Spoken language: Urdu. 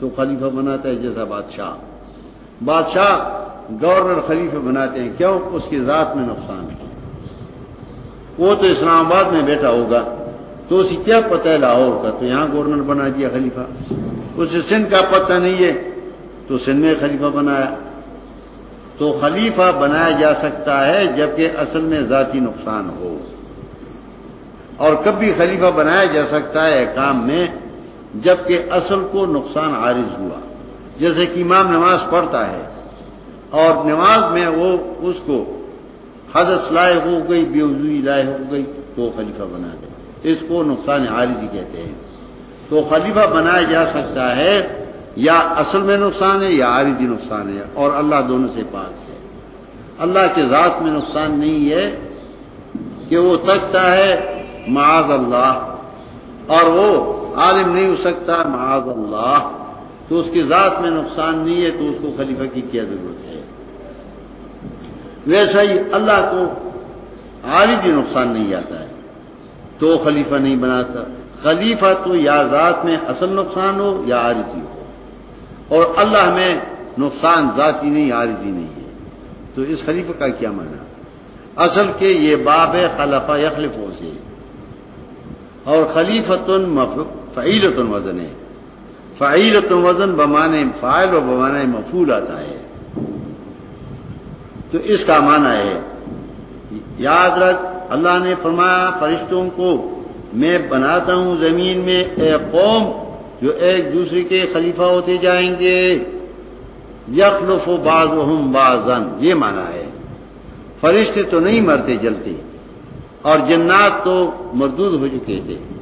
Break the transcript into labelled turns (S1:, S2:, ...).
S1: تو خلیفہ بناتا ہے جیسا بادشاہ۔ بادشاہ گورنر خلیفہ بناتے ہیں۔ کیوں؟ اس کی ذات میں نقصان ہے۔ وہ تو اسلام آباد میں بیٹھا ہوگا۔ تو اسے کیا پتہ ہے لاہور کا؟ تو یہاں گورنر بنا دیا خلیفہ۔ اسے سندھ کا پتہ نہیں ہے۔ تو سندھ میں خلیفہ بنایا۔ تو خلیفہ بنایا جا سکتا ہے جبکہ اصل میں ذاتی نقصان ہو۔ اور کبھی خلیفہ بنایا جا سکتا ہے کام میں۔ جبکہ اصل کو نقصان عارض ہوا۔ جیسے کہ امام نماز پڑھتا ہے اور نماز میں وہ اس کو حدث لائے ہو گئی، بے لائے ہو گئی، تو خلیفہ بنا دے اس کو نقصان عارضی کہتے ہیں۔ تو خلیفہ بنایا جا سکتا ہے، یا اصل میں نقصان ہے، یا عارضی نقصان ہے۔ اور اللہ دونوں سے پاک ہے۔ اللہ کے ذات میں نقصان نہیں ہے کہ وہ تکتا ہے، معاذ اللہ۔ اور وہ عالم نہیں ہو سکتا، معاذ اللہ۔ تو اس کی ذات میں نقصان نہیں ہے، تو اس کو خلیفہ کی کیا ضرورت ہے؟ ویسا ہی اللہ کو عارضی نقصان نہیں آتا ہے۔ تو خلیفہ نہیں بناتا۔ خلیفہ تو یا ذات میں اصل نقصان ہو یا عارضی جی ہو۔ اور اللہ میں نقصان ذاتی نہیں عارضی جی نہیں ہے۔ تو اس خلیفہ کا کیا معنی؟ اصل کے یہ باب ہے خلفہ یخلف سے۔ اور خلیفتن فعیلتن وزن ہے۔ فعیلتن وزن بمانے فائل و بمانے مفول آتا ہے۔ تو اس کا معنی ہے، یاد رکھ، اللہ نے فرمایا، فرشتوں کو میں بناتا ہوں زمین میں اے قوم جو ایک دوسرے کے خلیفہ ہوتے جائیں گے۔ یخلف و باز وہم بازن یہ مانا ہے۔ فرشتے تو نہیں مرتے، جلتے۔ اور جنات تو مردود ہو چکے تھے۔